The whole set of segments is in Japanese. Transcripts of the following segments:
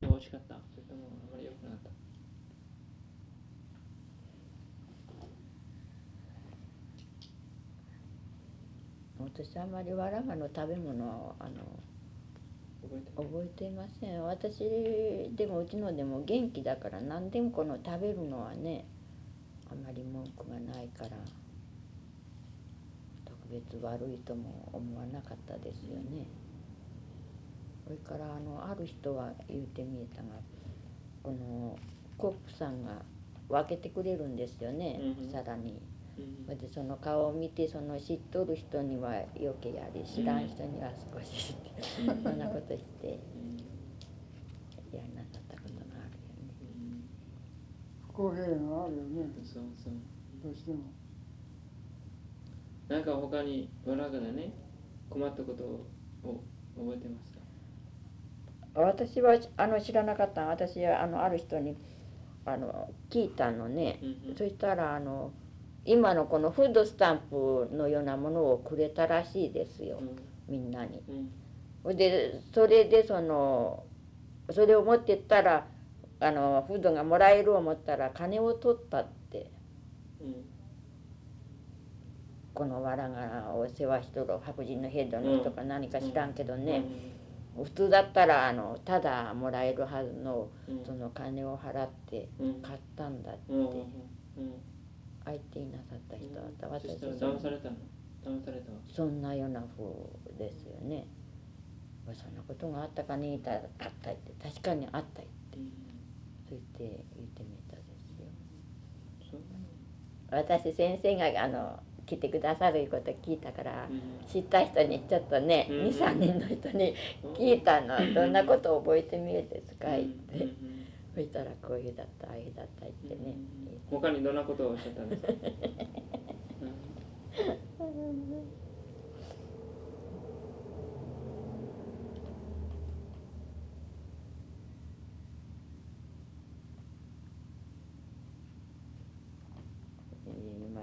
美味しかった。それともあまり良くなかった。私あんまりわらがの食べ物をあの覚えてる覚えていません。私でもうちのでも元気だから何でもこの食べるのはねあまり文句がないから特別悪いとも思わなかったですよねそれからあのある人は言うてみえたがこのコックさんが分けてくれるんですよね、うんうん。さらに。うんでその顔を見てその知っとる人には余計やり知らん人には少しうん。そんなことしてうん。やんなかったことがあるよね。不公平があるよね。そうそう。どうしても。なんか他にわらがでね困ったことを覚えてますか？私はあの知らなかった。私はあのある人にあの聞いたのね、うんうん。そしたらあの今のこのフードスタンプのようなものをくれたらしいですよ、みんなに。うん。ほいでそれでそのそれを持ってったらあのフードがもらえる思ったら金を取ったって。うん。このわらがを世話しとる白人のヘッドの人か何か知らんけどね、普通だったらあのただもらえるはずのうん。その金を払ってうん。買ったんだって相手になさった人だった。私そ騙されたの？騙されたわそんなような風ですよね。そんなことがあったかね？たらあったって確かにあったってうん。そう言って言ってみたですよ。私先生があの来てくださるいうこと聞いたからうん。知った人にちょっとねうん。23人の人に聞いたのどんなことを覚えてみえですか言ってそしたらこういうだったああいうだった言ってねうん。他にどんなことをおっしゃったんですか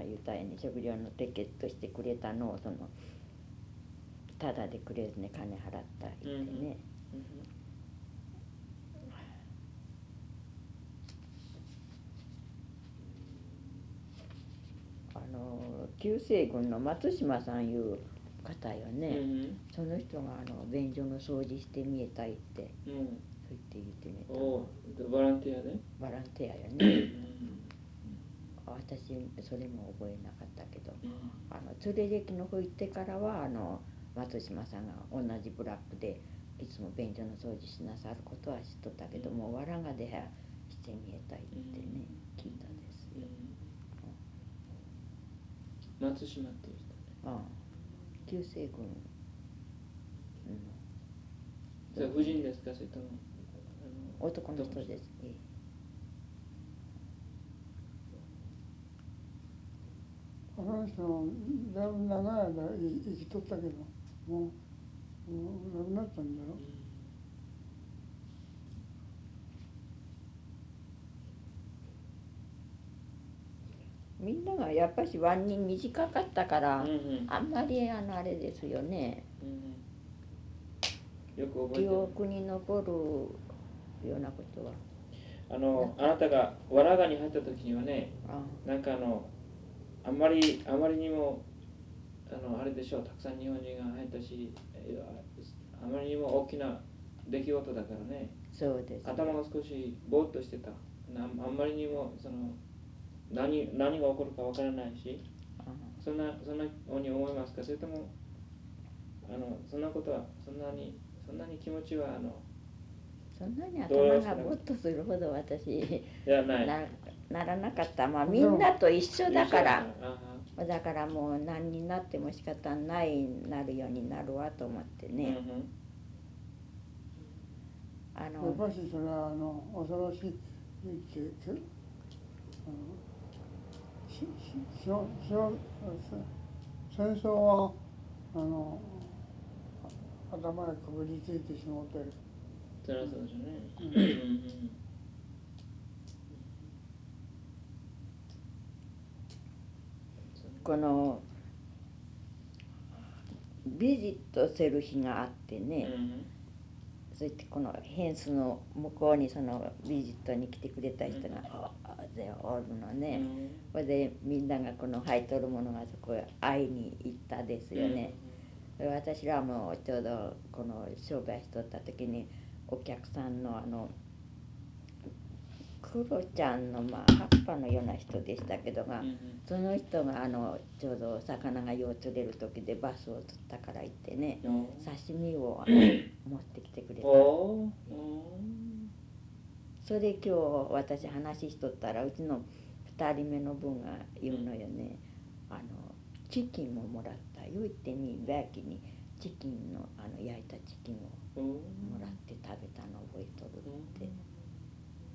えに食料のテケットしてくれたのをそのただでくれずに金払った言ってね、あの旧西軍の松島さんいう方ようんね、うん。その人があの便所の掃除してみえたいってうん。そう言って言ってみたボランティアで？ボランティアようねん私それも覚えなかったけどうん。あの連れ歴の方行ってからはあの松島さんが同じブラックでいつも便所の掃除しなさることは知っとったけども、わらがでしてみえたいってね、聞いたですよ。松島っていう人ああ。旧西軍。のそれは婦人ですか？それとも男の人です。ええあの人もだいぶ長い間い生きとったけどもうもう亡くなったんだよみんながやっぱしワン人短かったから、うんうん。あんまりあのあれですよね。うんよく覚えて記る憶に残るようなことは。あのあなたがわらがに入った時にはねあ。なんかあのあんまりあまりにもあのあれでしょうたくさん日本人が入ったしえあまりにも大きな出来事だからね。そうです頭が少しぼーっとしてた。なあんまりにもその何何が起こるかわからないしあ。そんなそんなように思いますか？それともあのそんなことはそんなにそんなに気持ちはあのそんなに頭がぼっとするほど私ない。なならなかった。まあみんなと一緒だから。あだからもう何になっても仕方ないなるようになるわと思ってあね、あやっのぱしそれはあの恐ろしいってけあのしししょしょせ戦争はあのあ頭にこぶりついてしまってそりゃそうでしょうねうん。うんうんこのビジットする日があってね、そしてこのヘンスの向こうにそのビジットに来てくれた人が大勢おるのね。それでみんながこの履いとるものがそこへ会いに行ったですよね。私らもちょうどこの商売しとった時にお客さんのあのクロちゃんのまあ葉っぱのような人でしたけどが、その人があのちょうど魚がよう釣れる時でバスを取ったから行ってね刺身を持ってきてくれた。それ今日私話しとったらうちの2人目の分が言うのよね。あのチキンももらった。よ言ってにバーキにチキンのあの焼いたチキンをもらって食べたの覚えとるって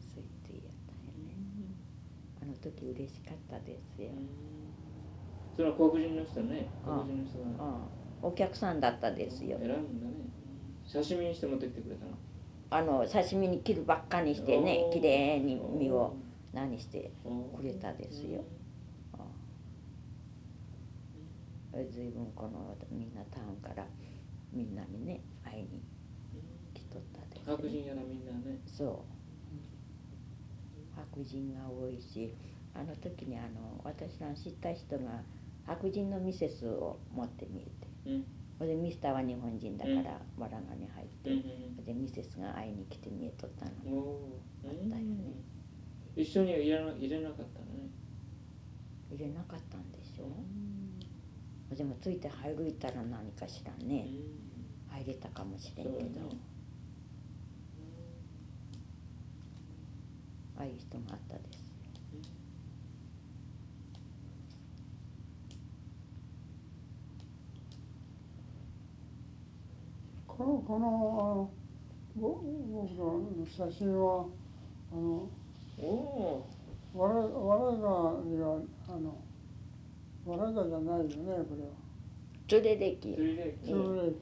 そう言ってやったよね。あの時嬉しかったですよ。それは黒人の人ね。黒人の人がああお客さんだったですよ。偉いもんだね。刺身にして持ってきてくれたの。あの刺身に切るばっかにしてねきれいに身を何してくれたですよ。ずいぶん。このみんなタウンからみんなにね会いに来とったです、白人やらみんなね。そう。白人が多いしあの時にあの私の知った人が白人のミセスを持って見えて、うん。それでミスターは日本人だからわらがに入って、うんでミセスが会いに来て見えとったの。おあったよね。一緒には入れな入れなかったのね。入れなかったんでしょ？でもついて入るいたら何かしらね入れたかもしれんけど、そうねああいう人があったです。このこのあのぼ僕の写真はあのおおわらわらがにはあのわらがじゃないよねこれは。連れ歴それでそれで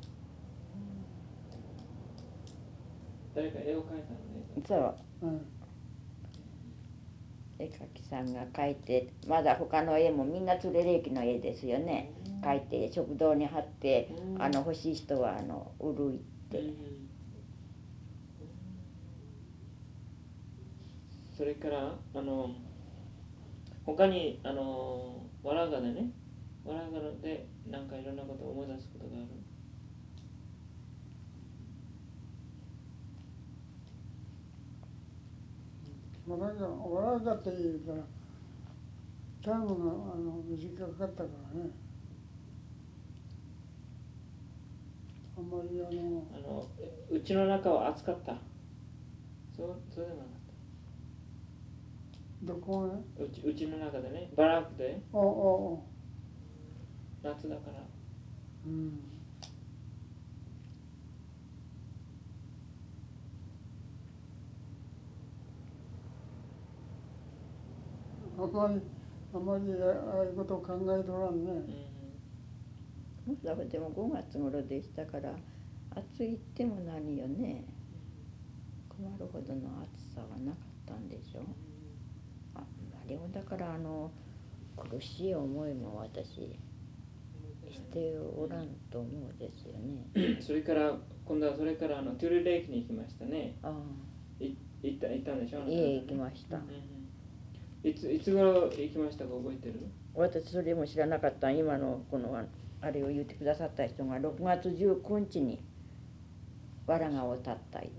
誰か絵を描いたのね。そう。うん絵描きさんが描いてまだ他の絵もみんな連れ歴の絵ですよね。描いて食堂に貼ってあの欲しい人はあの売るいって。それからあの他にあのわらがでねわらがでなんかいろんなことを思い出すことがあるわらがわらがって言うからタイムがあの短かったからね。あんまりあのあのうちの中は暑かった？そうそうでもなかっどこがねたうちうちの中でね。バラックで。おお夏だから。うんあんまりあんまりああいうことを考えとらんね。うだからでも5月頃でしたから暑いっても何よね。困るほどの暑さはなかったんでしょ。あんまりもだからあの苦しい思いも私しておらんと思うですよね。ん それから今度はそれからあのトゥルレイクに行きましたね。あい行った行ったんでしょ？あ家へ行きました。うんいついつ頃行きましたか？覚えてる？私それも知らなかった今のこのあれを言ってくださった人が6月19日にわらがを立ったい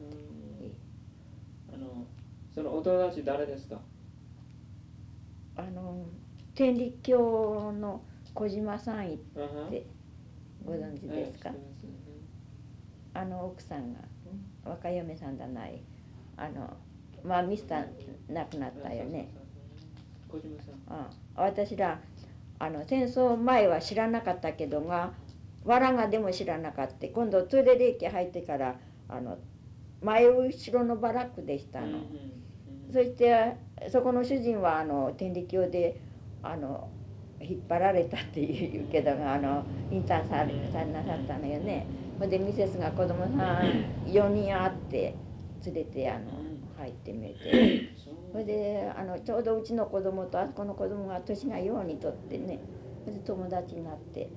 あのそのお友達誰ですか？あの天理教の小島さんいあはでご存知ですか？あの奥さんが若嫁さんじゃないあのまあミスター亡くなったよね小島さん。あ私らあの戦争前は知らなかったけどがわらがでも知らなかった。今度トイレレ駅入ってからあの前後ろのバラックでしたの、うんうんそしてそこの主人はあの天理教であの引っ張られたって言うけどあのインターンされさなさったのよね。ほんでミセスが子供さん 4人あって連れてあの入ってみて それであのちょうどうちの子供とあそこの子供が年がようにとってねそれで友達になって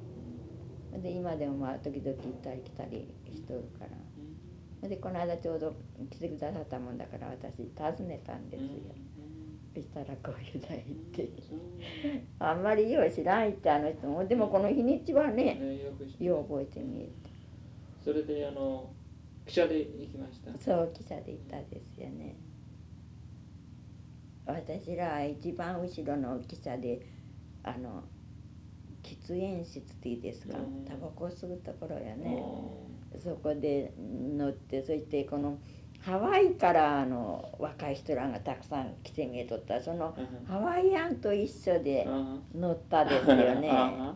で今でもまあ時々行ったり来たりしとるから。うんでこの間ちょうど来てくださったもんだから私訪ねたんですよ、そしたらこういうだ言ってあんまりよう知らんってあの人も。でもこの日にちはねねよう覚えてみえそれであの汽車で行きました。たそう記者で行ったですよね私ら一番後ろの汽車であの喫煙室っていいですか？うん。タバコを吸うところやね。うそこで乗ってそしてこのハワイからあの若い人らがたくさん来て見えとった。そのん。ハワイアンと一緒であ乗ったですよね。あ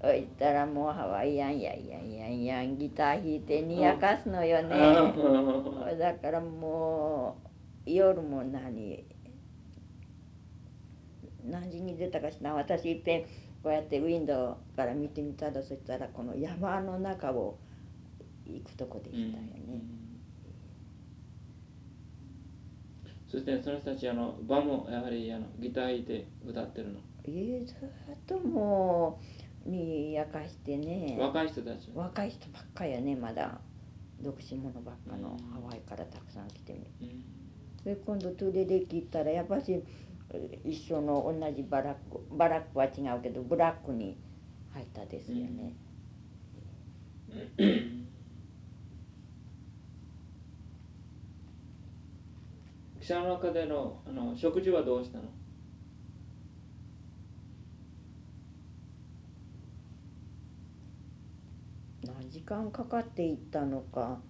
そしたらもうハワイアンやんやんやんやんギター弾いてにやかすのよね。あだからもう夜も何何時に出たかしら私いっぺんこうやってウィンドウから見てみたらそしたらこの山の中を行くとこでしたよね。そしてその人たちあのバもやはりあのギター弾いて歌ってるの。ええずっともうにやかしてね。若い人たち。若い人ばっかやねまだ。独身者ばっかのうん。ハワイからたくさん来てみうん。で今度トゥレレキ行ったらやっぱし一緒の同じバラックバラックは違うけどブラックに入ったですよね、汽車の中でのあの食事はどうしたの？何時間かかって行ったのか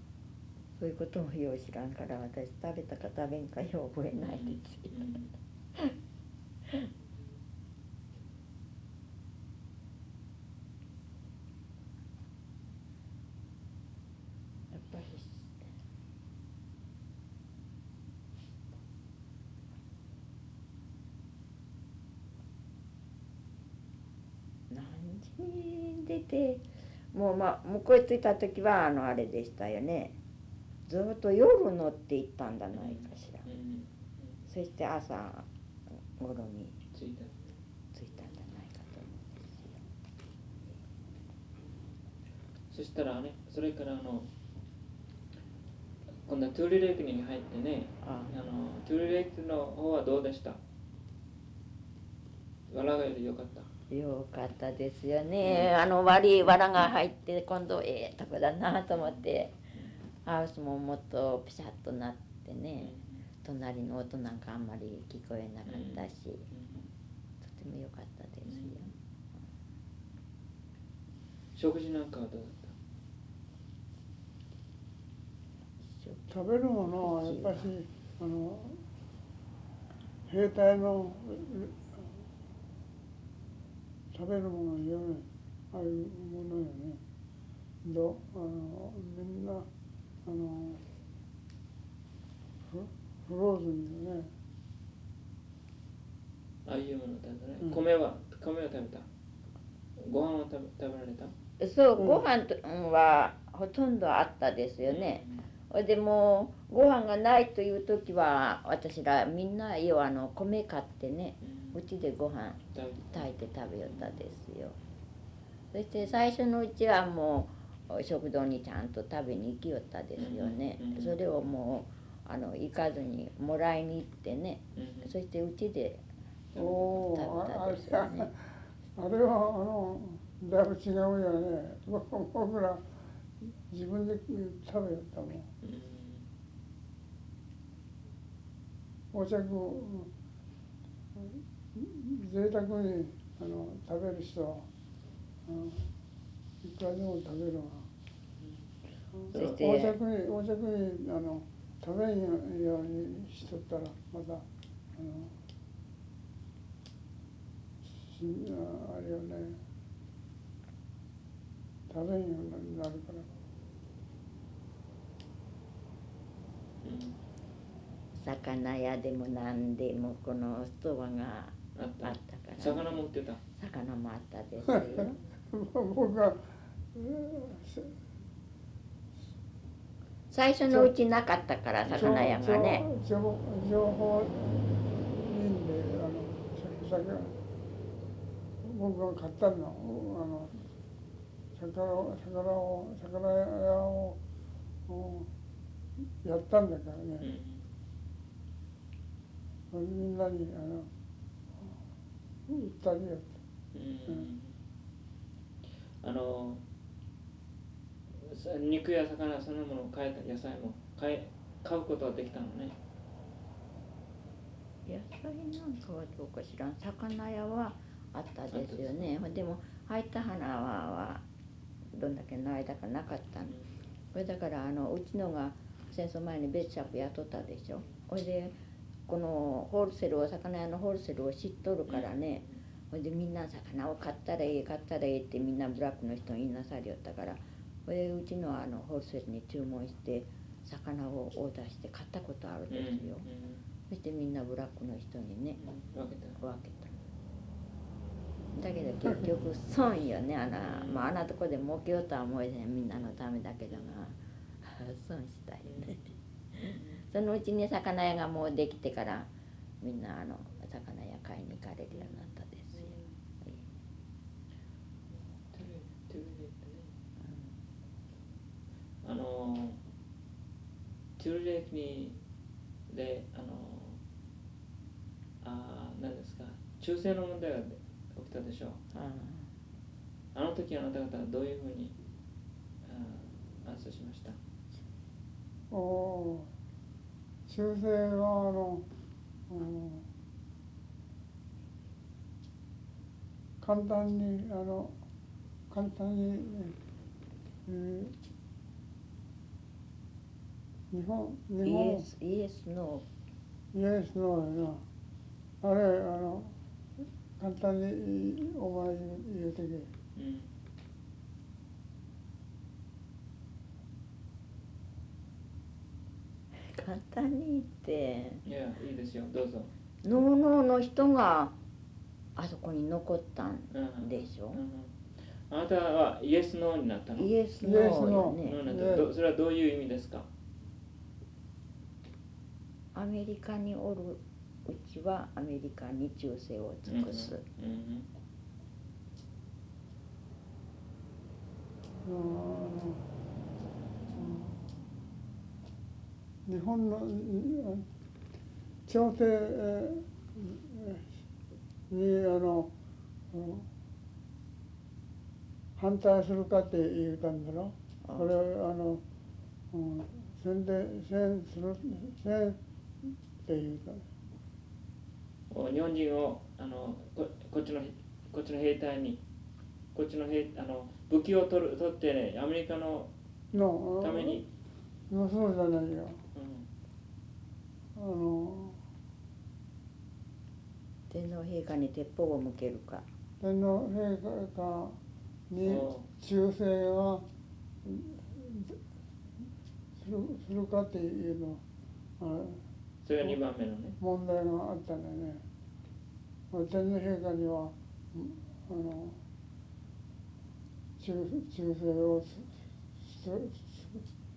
そういうこともよう知らんから私食べたか食べんかよう覚えないですよ、やっぱり何時に出てもうまあ向こうへ着いた時はあのあれでしたよね。ずっと夜乗って行ったんじゃないかしら、うんそして朝頃に着いた。着いたんじゃないかと思うんですよ。そしたらねそれからあの今度はトゥーリレイクに入ってねああ。のトゥーリレイクの方はどうでした？わらがより良かったよかったですよね、あの悪い藁が入って今度ええとこだなと思って。ハウスももっとピシャッとなってね。隣の音なんかあんまり聞こえなかったし、とても良かったですよ、食事なんかはどうだっ食べるものはやっぱしあの兵隊の食べるものよねああいうものよね。どあのみんなあのフフローズンよね。たああいうものだね、うん。米は米は食べた？ご飯は食べ食べられた？そう、うん。ご飯とはほとんどあったですよね、ほいでもうご飯がないという時は私らみんな要はあの米買ってね。うんうちでご飯炊いて。食べよったですよ。そして最初のうちはもう食堂にちゃんと食べに行きよったですよね、それをもうあの行かずにもらいに行ってね。うんそしてうちで食べたああれですよね。あれはあのだいぶ違うよね僕僕ら自分で食べよったもん。お茶く贅沢にあの食べる人は、うん、いくらでも食べるわ。横着に横着にあの食べんようにしとったらまたあのしああれよね食べんようになるから。うん魚屋でも何でもこのストアがあったから、魚も売ってた。魚もあったですよ。僕最初のうちなかったから魚屋がね。情情情報人であのさ魚僕が買ったのあの魚を魚を魚屋をおやったんだからうん。ね、みんなにあの言ったりやってうん。あのさ肉や魚そのものを買えた野菜も買え買うことはできたのね。野菜なんかはどうか知らん。魚屋はあったですよね。でも入った花ははどんだけの間かなかったの。これだからあのうちのが戦争前にベッシャープ雇ったでしょ。ほいでこのホールセルを魚屋のホールセルを知っとるからね。ほいでみんな魚を買ったらいい買ったらいいってみんなブラックの人に言いなさりよったから。ほいでうちのあのホールセルに注文して魚をオーダーして買ったことあるんうんですよ、そしてみんなブラックの人にねうん。分けた。分けた。だけど結局損よね。あの、まあ、あんなとこで儲けようとは思えへん。みんなのためだけどな。損したよねそのうちに魚屋がもうできてからみんなあの魚屋買いに行かれるようになったですよ、あのトゥルレイクにであのあー何ですか中世の問題が起きたでしょう。ああの時あなた方はどういうふうにアンサーしました？おお修正はあの、うん、簡単にあの簡単に、えー日本日イエ本スイエスのイエスのやなあれあの簡単にお前言うてけうん簡単に言って。いやいいですよ。どうぞ。ノーノーの人があそこに残ったんうんでしょ？うん。あなたはイエスノーになったの？イエスノーよノねノー。それはどういう意味ですか？アメリカにおるうちはアメリカに忠誠を尽くす、うんうん。うん日本のうん朝廷えーにあのうん反対するかって言うたんだろあこれあの、うん、宣伝宣する宣って言うたお日本人をあのここっちのこっちの兵隊にこっちの兵あの武器を取る取ってねアメリカののために、のそうじゃないようんあの天皇陛下に鉄砲を向けるか。天皇陛下にお忠誠はするするかっていうのあそれが2番目のね。問題があったんだよね。まあ天皇陛下にはうんあの忠忠誠をすす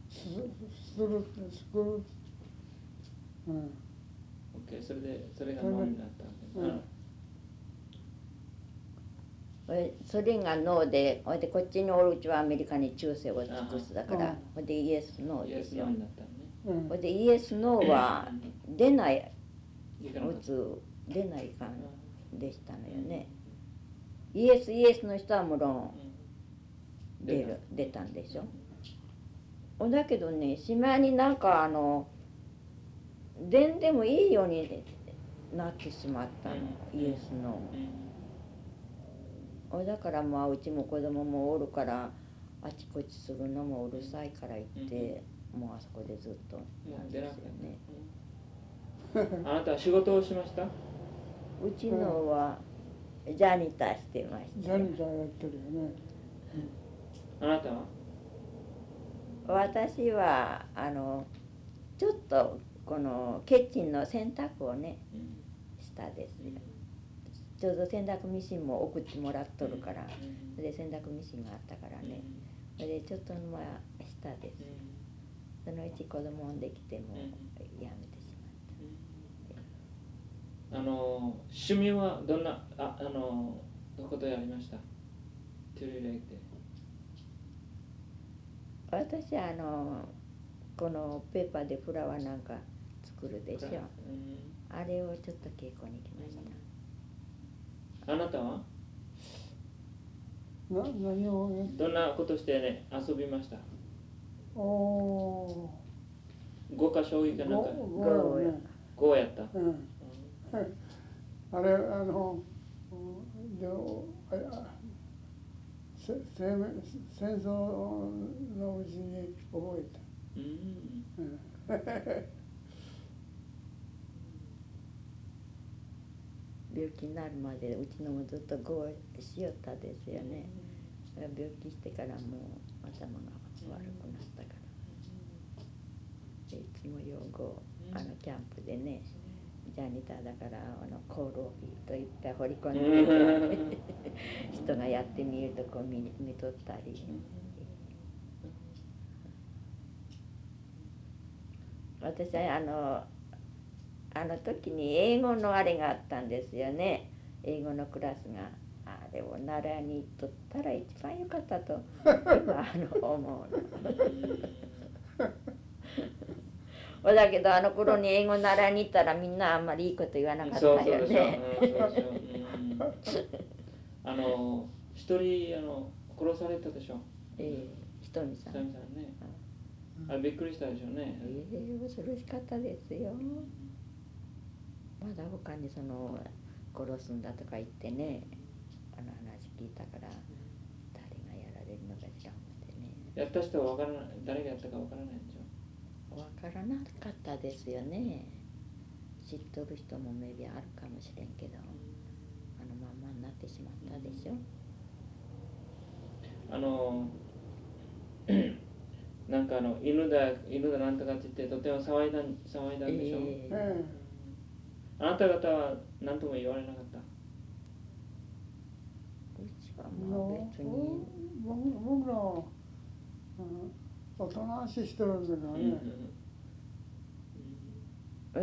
すすするするうん。OK それでそれがノーになったんで、うん。それがノーでほいでこっちにおるうちはアメリカに忠誠を尽くすだからうん。ほいでイエスノーイエスですよほいでイエスノーは出ない打つ出ないかんでしたのよね。イエスイエスの人はもろん出る出たんでしょ。おだけどねしまいになんかあの出んでもいいようになってしまったのうん。イエスの。うん。おだからまあうちも子供もおるからあちこちするのもうるさいから言って、もうあそこでずっともなんですよね。た、うん。あなたは仕事をしました？うちのはジャニターしてましたよ。ジャニターやってるよね。あなたは？私はあのちょっとこのキッチンの洗濯をねうんしたですよ。ちょうど洗濯ミシンも送ってもらっとるからで洗濯ミシンがあったからね。それでちょっとまあしたです。そのうち子供んできてもうん。やめてしまっあの趣味はどんなああのどことやりました？トゥルレイでた私あのこのペーパーでフラワーなんか作るでしょ。うん。あれをちょっと稽古に来ました。あなたは？な何を？ねどんなことしてね遊びました？おお五か将棋かーなんか？ごごよね五やった、うん。うんあれあのうんでもああせ生命戦争のうちに覚えた。うんうん病気になるまでうちのもずっと合しよったですよね。だから病気してからもう頭が悪くなったから。でいつも用語あのキャンプでねジャニターだからあのコオロギといっぱい掘り込んで 人がやってみるとこう見見とったり。私はあのあの時に英語のあれがあったんですよね。英語のクラスが。あれを習いに行っとったら一番良かったと。今あの。思うのだけどあの頃に英語習いに行ったらみんなあんまりいいこと言わなかったよね。うんそうでしょう。んあの一人あの殺されたでしょ。ええひとみさん。久々ね。あれびっくりしたでしょうね、ええ恐ろしかったですよまだ他にその殺すんだとか言ってねあの話聞いたから誰がやられるのか知らんのでね。やった人はわからない誰がやったかわからないでしょ。わからなかったですよね。知っとる人もメビあるかもしれんけどあのまんまになってしまったでしょ。あの なんかあの犬だ犬だなんとかって言ってとても騒いだん騒いだんでしょ、ええ。えあなた方は何とも言われなかった？うちはえまあ別に。僕僕らは、うん、おとなしいしてるんだからうんう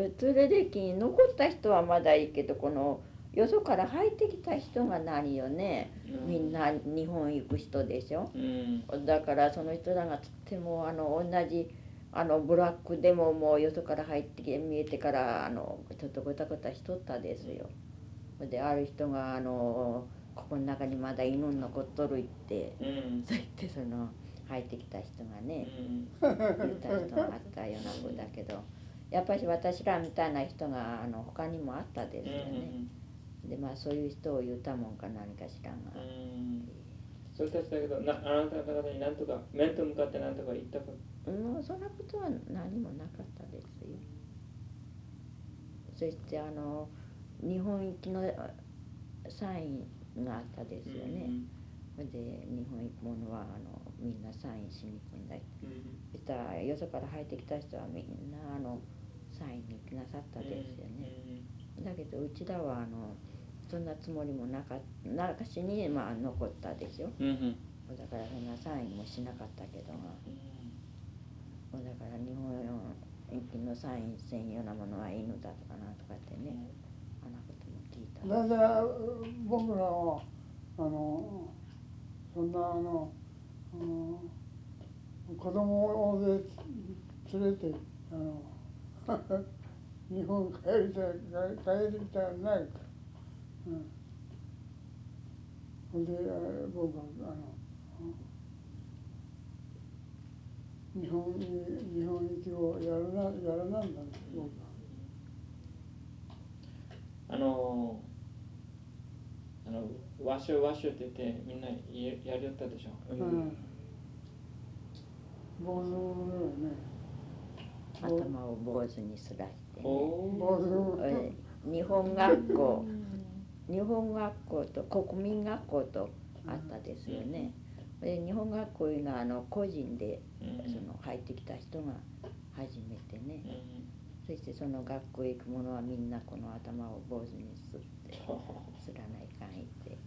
んそれでき残った人はまだいいけどこのよそから入ってきた人が何よねうん。みん。な日本行く人でしょうん。だからその人らがとってもあの同じあのブラックでももうよそから入ってきて見えてからあのちょっとごたごたしとったですよ。である人があのここの中にまだ犬残っとるってうんそう言ってその入ってきた人がねうん言った人があったような風だけどやっぱり私らみたいな人があの他にもあったですよね。でまあそういう人を言ったもんか何か知らんが。うんそれたちだけどなあなた方に何とか面と向かって何とか言ったかもうそんなことは何もなかったですよ。そしてあの日本行きのサインがあったですよね。それで日本行くものはあのみんなサインしに行くんだ。うんうんそしたらよそから入ってきた人はみんなあのサインに行きなさったですよね。だけどうちらはあのそんなつもりもなかなかしにまあ残ったでしょ。うんうん。だからそんなサインもしなかったけども。だから日本行きのサインせんようなものは犬だとかなんとかってね、あんなことも聞いた。だから僕らはあのそんなあの、うん、子供を大勢連れてあの 日本帰りたい帰帰りたいないうん、ほんであ僕はあの日本に日本行きをやらなやらなんだね僕は。あのあのワッシュワッシュって言ってみんなややりよったでしょ、うん。坊主のね。頭を坊主にすらして、ね、日本学校日本学校と国民学校とあったですよね。で日本学校いうのはあの個人でうん。その入ってきた人が初めてね、うん。そしてその学校へ行く者はみんなこの頭を坊主にすってすらないかんいって。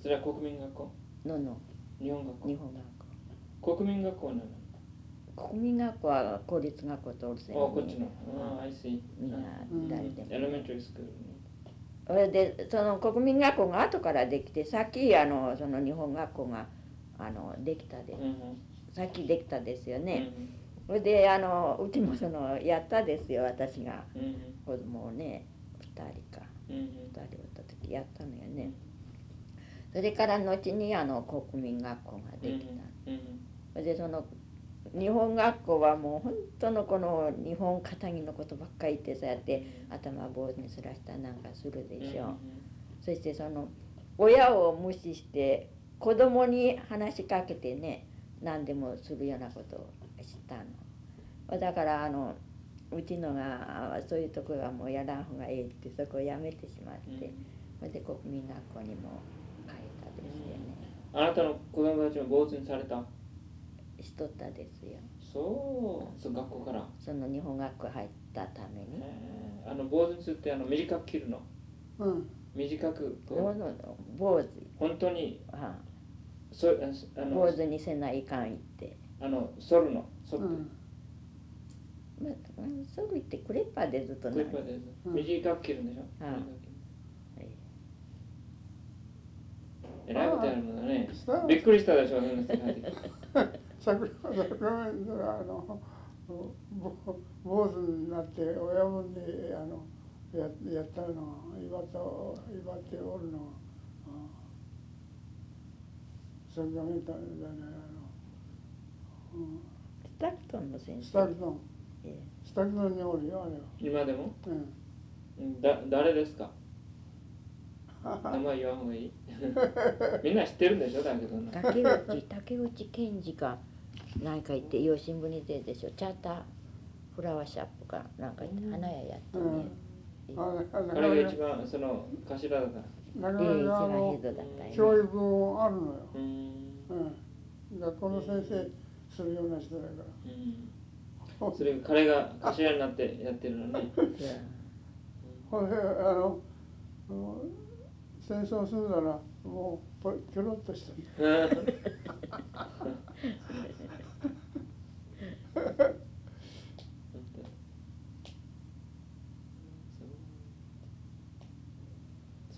それは国民学校？のの。日本学日本学校。国民学校なの校国民学校は公立学校とおるせんあこっちの。あ I see みんな誰でも。elementary school それでその国民学校が後からできてさっきあのその日本学校があのできたでうんさっきできたですようんね。それであのうちもそのやったですよ私が。うん子供をね2人か。うんうん。2人おった時やったのよね。それから後にあの国民学校ができた。うん。それでその日本学校はもう本当のこの日本肩着のことばっかり言ってそうやって頭坊主にすらしたりなんかするでしょ、そしてその親を無視して子供に話しかけてね何でもするようなことをしたの。だからあのうちのがそういうとこがもうやらん方がええってそこをやめてしまって、それで国民学校にも変えたですよね。あなたの子供たちも坊主にされたしとったですよ。そう。そう学校から。その日本学校入ったために。あの坊主にするってあの短く切るの。うん。短く。坊主坊主。本当に。あ。そあの。坊主にせないかん言って、あの剃るの。剃って、うん。まあ、そう言ってクレッパーでずっとなクリッパーでうん。短く切るんでしょ、はい短く切る。えらいことやるのだね。びっくりしたでしょそ 桜桜面であの坊主になって親分であのややったの祝った祝っておるのあ桜面だねあの、うん、スタクトンの先生スタクトンえスタクトンにおるよ。あれは、今でもうん、だ誰ですか名前言わん方がいいみんな知ってるんでしょだけど竹内竹内健二か何か言って養新聞に出るでしょ。チャーターフラワーシャップかなんか言って花屋やってね、ああなか彼が一番その頭だから。なかええ一なかあの番ヘッドだったよね教育もあるのよ、うん。うん、学校の先生するような人だから。うん。それ彼が頭になってやってるのね。ほんであの戦争するならもうぽキョロっとして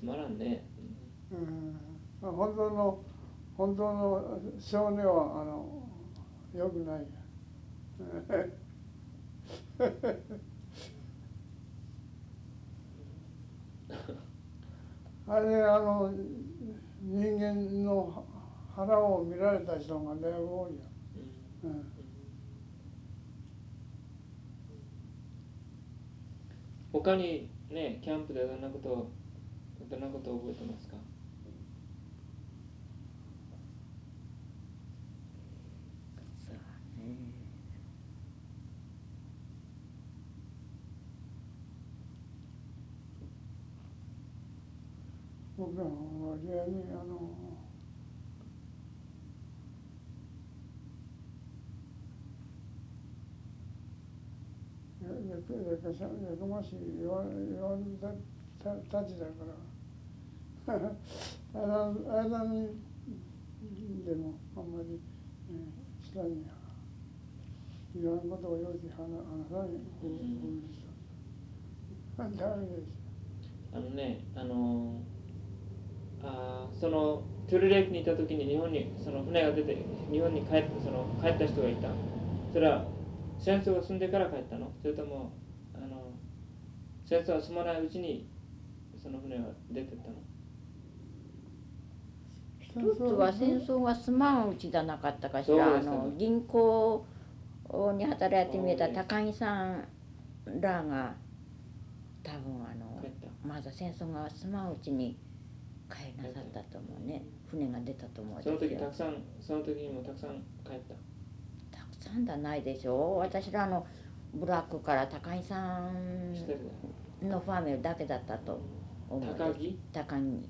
つまらんね。うん。まあ本当の本当の少年はあのよくない。よ あれあの人間の腹を見られた人がだいぶ多いよ、うん。他にねキャンプでどんなことをどんなことを覚えてますか？僕らの割合にあのやややかしやかましい言わ言わんたたたちだから。間間にでもあんまり、えー、下にいろんなことをよき話話さないふうしたダメですあのねあのあそのトゥルレイクにいた時に日本にその船が出て日本に帰ってその帰った人がいた。それは戦争が済んでから帰ったの。それともあの戦争が済まないうちにその船は出てったの。一つは戦争が済まんうちじゃなかったかしら、あの銀行に働いてみえた高木さんらが多分あのまだ戦争が済まんうちに帰りなさったと思うね。船が出たと思う。その時たくさんその時にもたくさん帰った。たくさんじゃないでしょ私らのブラックから高木さんのファミリーだけだったと思う。高木？高木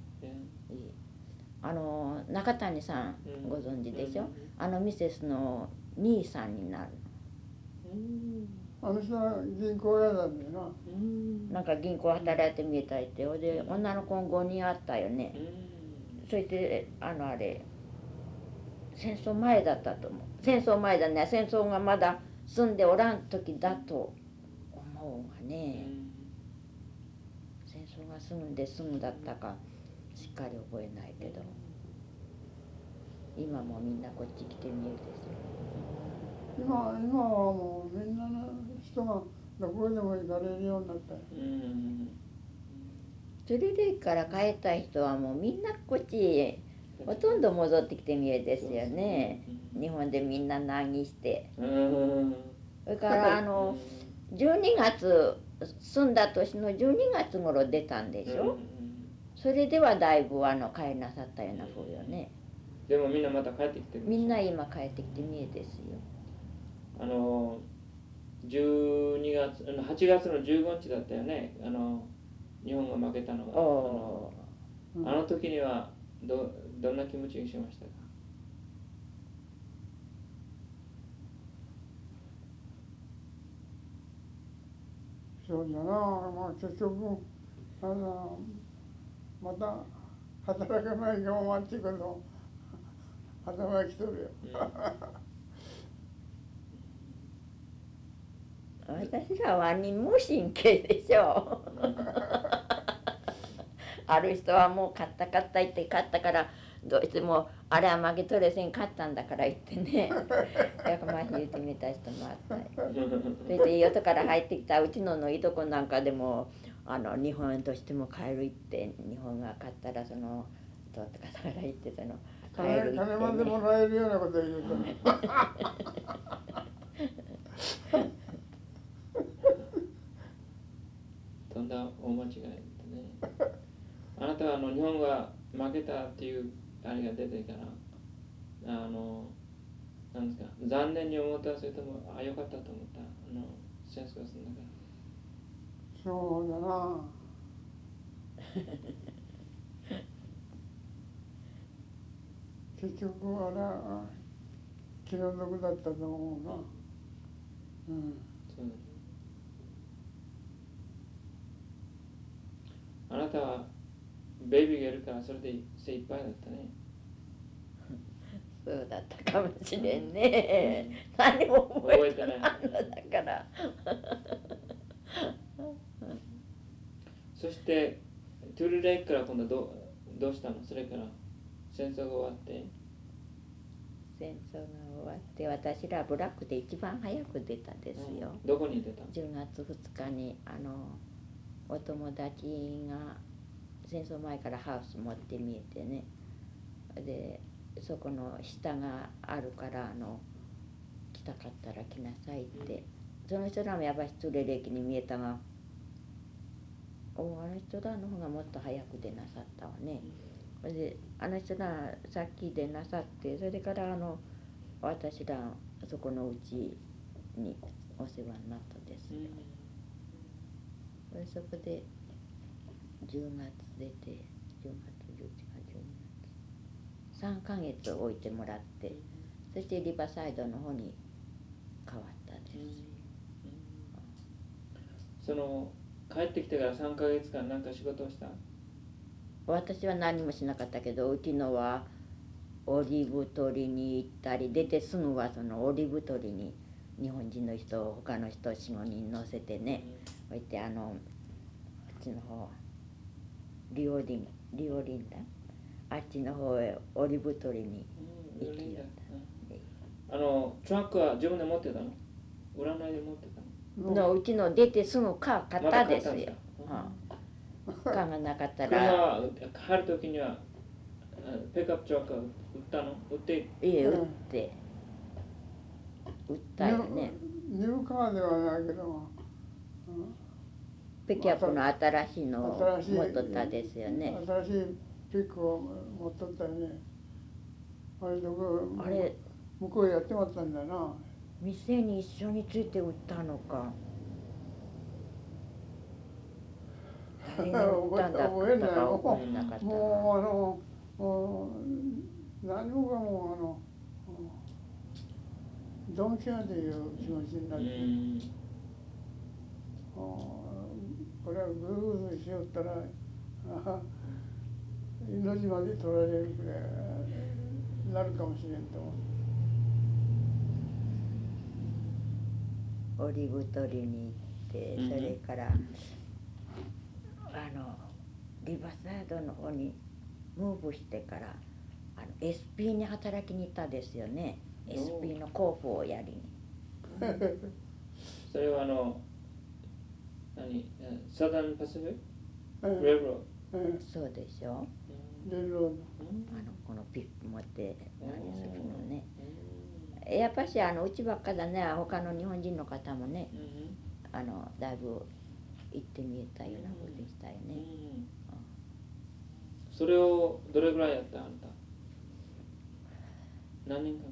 あの中谷さんうん。ご存知でしょ、うん。あのミセスの兄さんになるうん。あの人は銀行屋なんだよな。うん。なんか銀行働いてみえたいって。ほいで女の子5人あったよね。それであのあれ戦争前だったと思う。戦争前だね。戦争がまだ済んでおらん時だと思うがうね、ん。戦争が済んですぐだったかしっかり覚えないけど。今もみんなこっち来てみえるですよ今今はもうみんなの人がどこへでも行かれるようになった。ようん。トゥルレイから帰った人はもうみんなこっちへほとんど戻ってきてみえですよね。日本でみんな難儀して。うん。それからあの12月住んだ年の12月頃出たんでしょ、それではだいぶあの帰りなさったような風よね。でもみんなまた帰ってきてるみんな今帰ってきてみえですよ。あの12月あの8月の15日だったよね。あの日本が負けたのが。あのおうん。あの時にはどどんな気持ちにしましたか？そうだな。まあ結局あのまた働かないかもっていうこと頭がきとるよ。私らはに無神経でしょ ある人はもう買った買った言って買ったからどうしてもあれは負け取れせん買ったんだから言ってね。100万言ってみた人もあったりそれでよそから入ってきたうちののいとこなんかでもあの日本円としても買えるって日本が買ったらそのどうとかだから言ってその買える金って、金までもね、らえるようなこと言うとねとんだ大間違いだね。あなたはあの日本が負けたっていうあれが出てからあのなんですか残念に思ったそれともあよかったと思ったあの戦争が済んだからそうだな。結局あれは気の毒だったと思うな。うん。そうあなたはベイビーがいるからそれで精一杯だったね。そうだったかもしれんね。何も覚えてないんだからそしてトゥルレイクから今度どうどうしたの？それから戦争が終わって。戦争が終わって私らブラックで一番早く出たですよ、うん。どこに出た？の10月2日にあのお友達が戦争前からハウス持って見えてね。でそこの下があるからあの来たかったら来なさいって。その人らもやっぱり失礼歴に見えたがおあの人らの方がもっと早く出なさったわね。それであの人らさっき出なさってそれからあの私らそこのうちにお世話になったですよ。そこで10月出て10月11月12月3ヶ月置いてもらってそしてリバーサイドの方に変わったですよ。その帰ってきてから3ヶ月間何か仕事をした？私は何もしなかったけどうちのはオリーブ取りに行ったり出てすぐはそのオリーブ取りに日本人の人を他の人45人乗せてね置いてあのあっちの方リオリンリオリンダあっちの方へオリーブ取りにうん行きよ。っあのトラックは自分で持ってたの？占いで持ってたのうちの出てすぐカー買ったですよ。また買ったん、うん、カーがなかった車らは帰る時にはあピックアップトラックは売ったの？売って？家売って。売ったよね。ニューカーではないけども、うん。ピックアップの新しいのを新しい持っとったですよね。新しいピックを持っとったよね。あれどこあれ？向こうへやってもらったんだな店に一緒について売ったのか。誰が売ったんだか覚えなかった。なもうあの何もかもあのうんドンキャーという気持ちになうって、ん。あこれはぐるぐるしよったらあ命まで取られるくらいなるかもしれんと思うオリーブ取りに行ってうん。それから、あのリバーサイドの方にムーブしてからあの SP に働きに行ったですよね。SP の広報をやりに。それはあの何？サダンパシフィック？えレールロえそうでしょ。レールローあのこのピップ持って何するのねやっぱしあのうちばっかだね。他の日本人の方もねあのだいぶ行ってみえたようなことでしたよね、それをどれぐらいやったあんた？何年間ぐ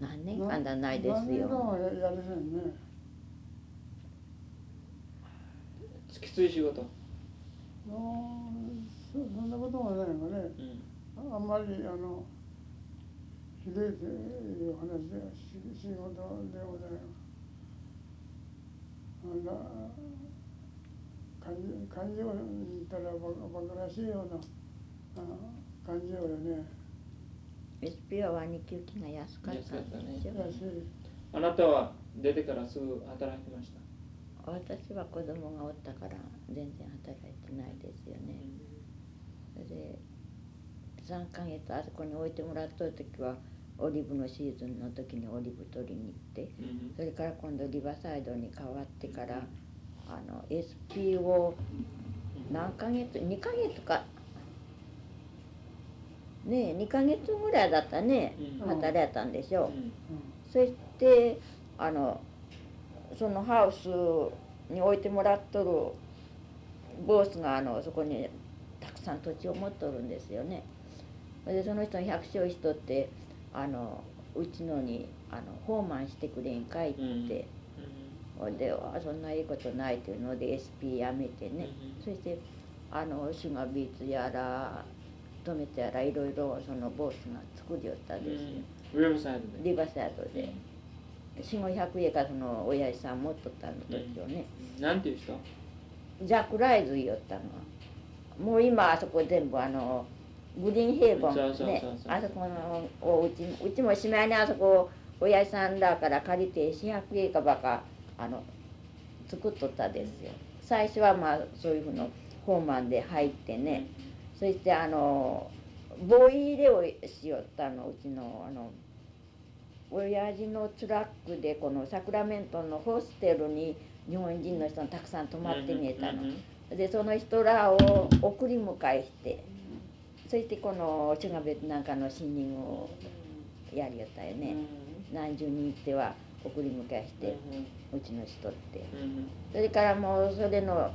何年間だ？ないです何年間よはややれへんね。らいきつい仕事？あーそそんなこともないのね。うん。あんまりあのひどいという話で仕事でございます。あん。な感じ感じを言ったらバカバカらしいようなあ感じよね SP はワニキューキが安かったん。でしょ、安いあなたは出てからすぐ働きました私は子供がおったから全然働いてないですよねそれで3ヶ月あそこに置いてもらっとる時はオリーブのシーズンの時にオリーブ取りに行ってうん。それから今度リバーサイドに変わってからあの SP を何ヶ月2ヶ月か。ねえ2ヶ月ぐらいだったねうん。働いたんでしょ。う、うん。そしてあのそのハウスに置いてもらっとるボスがあのそこにたくさん土地を持っとるんですよね。でその人に百姓しとってあのうちのにあの訪問してくれんかいって、ほん。であそんないいことないっていうので SP やめてね、うん。そしてあのシュガービーツやらトメトやらいろいろそのボスが作りよったんですよ。リバーサイドで。リバーサイドで。4500円かその親父さん持っとったの時をね、なんていう人ジャック・ライズ言いよったのは。もう今あそこ全部あのグリーンヘイボン。ね。あそこのおうちうちもしまいにあそこ親父さんだから借りて400円かばかあの作っとったですよ。最初はまあそういうふうのホーマンで入ってね。そしてあのボイ入れをしよったのうちのあの親父のトラックでこのサクラメントのホステルに日本人の人がたくさん泊まって見えたの。でその人らを送り迎えしてそしてこのシュガベなんかの新任をやりよったようん。ね何十人っては送り迎えしてうちの人って。それからもうそれの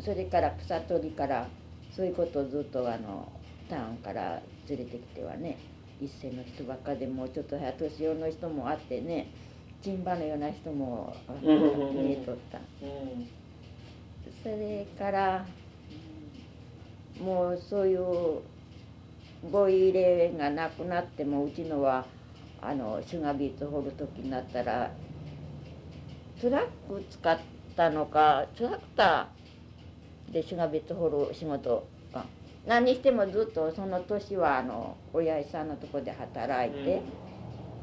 それから草取りからそういうことをずっとあのタウンから連れてきてはね一世の人ばっかでもうちょっと年寄りの人もあってねチンバのような人も見えとった。うん。それからもうそういうボイレがなくなってもうちのはあのシュガービーツ掘る時になったらトラック使ったのかトラクターでシュガービーツ掘る仕事が何にしてもずっとその年はあの親父さんのとこで働いて、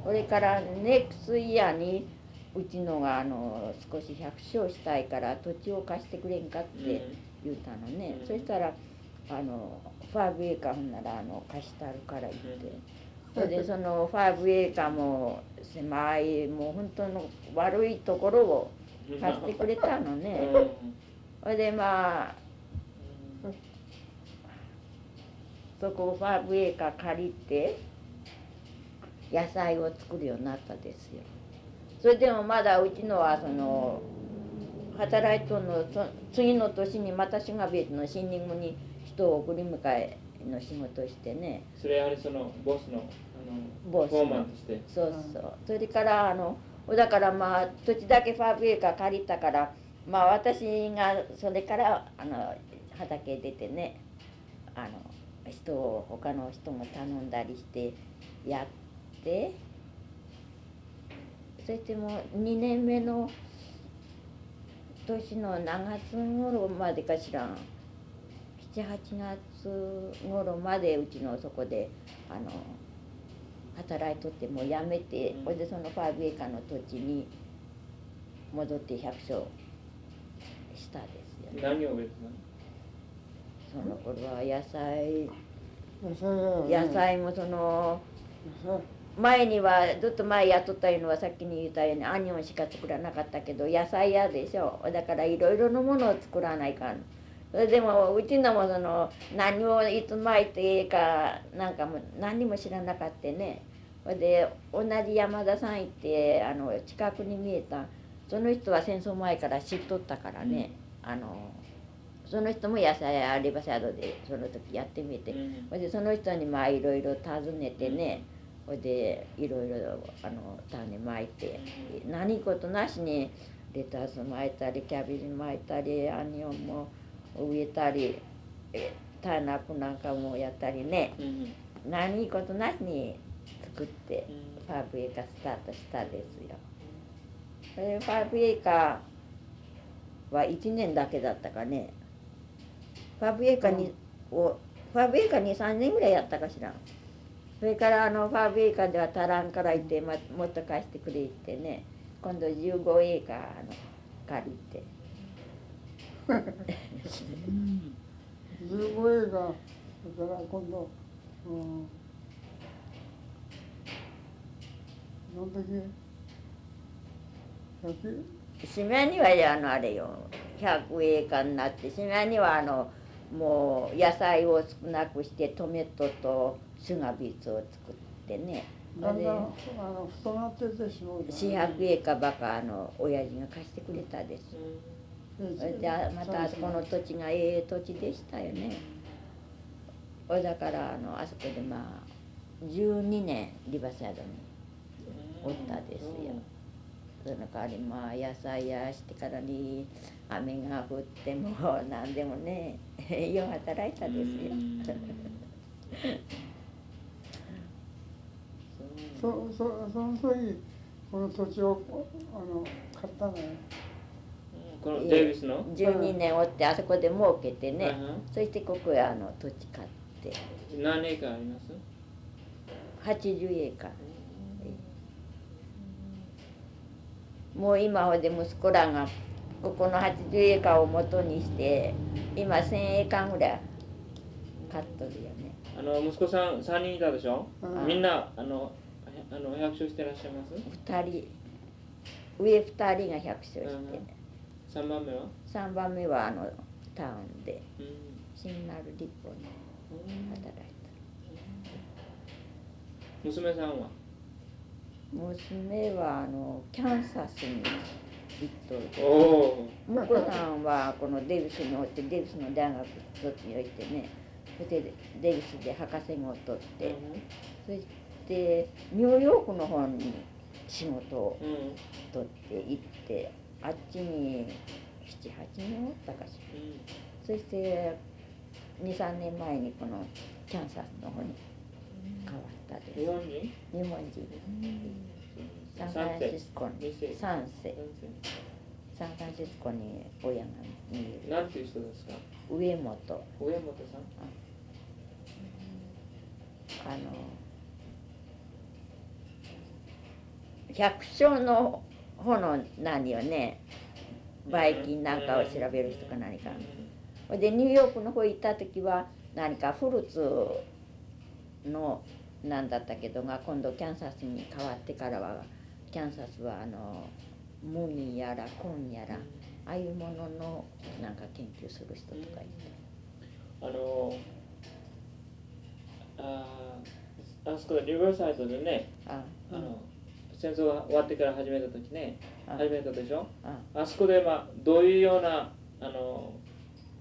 それからネクスイヤーにうちのがあの少し百姓したいから土地を貸してくれんかって言うたのね、うんそしたらあのファイブエーカーほんならあの貸してあるから言って、それでそのファイブエーカーも狭いもう本当の悪いところを貸してくれたのね、それでまあそこをファイブエーカー借りて野菜を作るようになったですよ。それでもまだうちのはその働いとんのそ次の年にまたシュガービーツのシンニングに人を送り迎えの仕事をしてね。それやはりそのボスのあのボスの。フォーマンとして。そうそう。それからあのだからまあ土地だけファイブエーカー借りたからまあ私がそれからあの畑出てねあの人を他の人も頼んだりしてやってそしてもう2年目の年の何月頃までかしら。ん78月頃までうちのそこであの働いとってもう辞めて、うん。それでそのファイブエーカーの土地に戻って百姓したですよね。何を植えてその頃は野菜。野菜もその前にはずっと前やっとったいうのはさっきに言ったようにアニョンしか作らなかったけど野菜屋でしょ。だからいろいろなものを作らないかんそれでもうちのもその何をいつ巻いていいかなんかも何にも知らなかったね。それで同じ山田さん行ってあの近くに見えたその人は戦争前から知っとったからね、あのその人も野菜やリバサイドでその時やってみて。うん。でその人にまあいろいろ尋ねてね。ほいでいろいろあの種まいて何事なしにレタスまいたりキャベツまいたりアニオンも植えたりえターナップなんかもやったりねうん何事なしに作ってうんファーブエーカースタートしたですよ。そファーブエーカーは1年だけだったかね。ファーブエーカーに、をファーブエーカーに3年ぐらいやったかしら。それからあのファーブエーカーでは足らんから言って、ま、もっと貸してくれってね今度15エーカの借りて15映画それから今度うん。何だっけ？100島屋にはあのあれよ。100エーカーになって島屋にはあのもう野菜を少なくしてトメトとシュガビーツを作ってね。だんだんあの太なっててしまう四百エーカーばかあの親父が貸してくれたです。でそれであまたあそこの土地がええ土地でしたよね。ほいだからあのあそこでまあ12年リバサイドにおったですよ。その代わりまあ野菜やしてからに雨が降っても何でもね よう働いたですよ。そそその時この土地をあの買ったのよこのデイビスの？12年おってあそこで儲けてね、うん。そしてここへあの土地買って。何エーカーあります？80エーカーもう今ほで息子らがここの80エーカーを元にして今1000エーカーぐらい買っとるよね。あの息子さん3人いたでしょ？うん。みんなあのあの百姓してらっしゃいます？2人。上2人が百姓して、うん3番目は？3番目はあのタウンでうん。シンナルディポで働い娘さんは？た娘はあのキャンサスに行っとる。おお婿さんはこのデイビスにおってデイビスの大学卒業してねそれでデイビスで博士号を取ってそしてニューヨークの方に仕事を取って行ってあっちに78年おったかしら。そして23年前にこのキャンサスの方に変わったです。日本人？日本人。サンフランシスコに二世3世三サンフランシスコに親が見え世なんていう人ですか？る上本。上本さん？あの百姓の方の何よね？バイキンなんかを調べる人か何か。ほいでニューヨークの方行った時は何かフルーツのなんだったけどが今度キャンサスに変わってからはキャンサスはあの麦やらコーンやらああいうもののなんか研究する人とかいて。あのあーあそこでリバーサイドでねあ。あの戦争が終わってから始めた時ねあ始めたでしょ？ああそこでまあどういうようなあの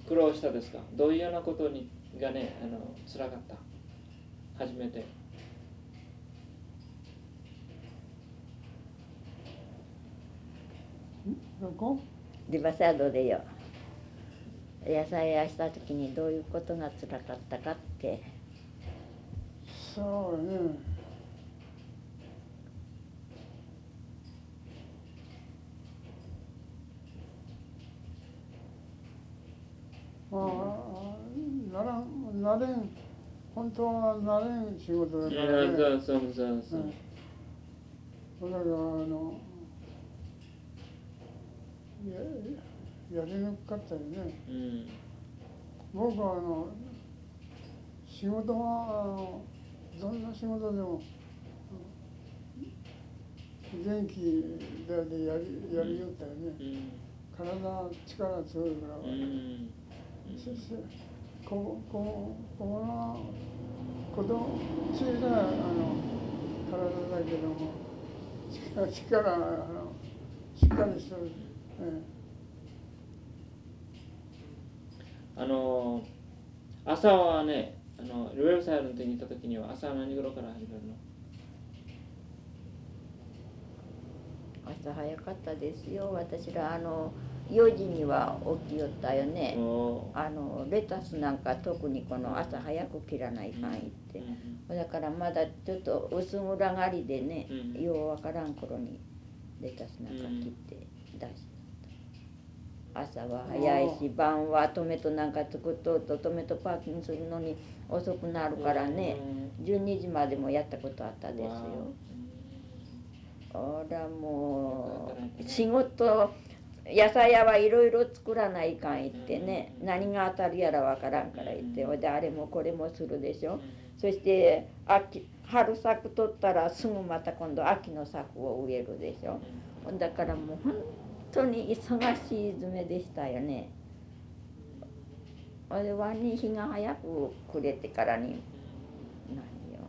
苦労したですか？どういうようなことにがねあの辛かった？初めて。どこ？リバーサイドでよ。野菜やした時にどういうことが辛かったかって。そうねまあならんなれん本当はなれん仕事だから。ね、そうそうそうそう。うん、だからあのややりにくかったよね。うん。僕はあの仕事はあのどんな仕事でも元気でやりやりよったよね。うん。体力強いから、うんこここの子供小さなあの体だけども力力あのしっかりしてる、えあの朝はねあのルベルサイルの時に行った時には朝は何頃から始まるの？朝早かったですよ。私らあの4時には起きよったよね。おあのレタスなんか特にこの朝早く切らないかんいって。だからまだちょっと薄暗がりでね、うんようわからん頃にレタスなんか切って出し朝は早いし晩はトメトなんか作っとうとトメトパーキンするのに遅くなるからね。12時までもやったことあったですよ。あらもう仕事野菜屋はいろいろ作らないかん言ってね何が当たるやらわからんから言ってほいであれもこれもするでしょ。そして秋春作取ったらすぐまた今度秋の作を植えるでしょ。だからもう本当に忙しい詰めでしたよね。ほいでワンに日が早く暮れてからに何よ。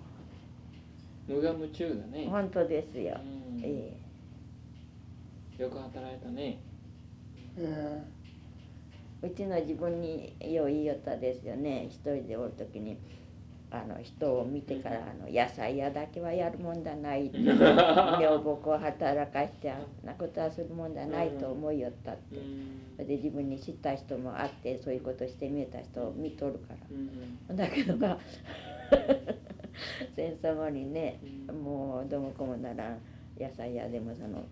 無我夢中だね。本当ですよ。うん。ええ。よく働いたねええうちの自分によう言いよったですよね。一人でおる時にあの人を見てからあの野菜屋だけはやるもんだないって 女房を働かしてあんなことはするもんだないと思いよったって。う。ん。それで自分に知った人もあってそういうことしてみえた人を見とるから。うん。だけどが戦争後にねうん。もうどうもこうもならん野菜屋でもその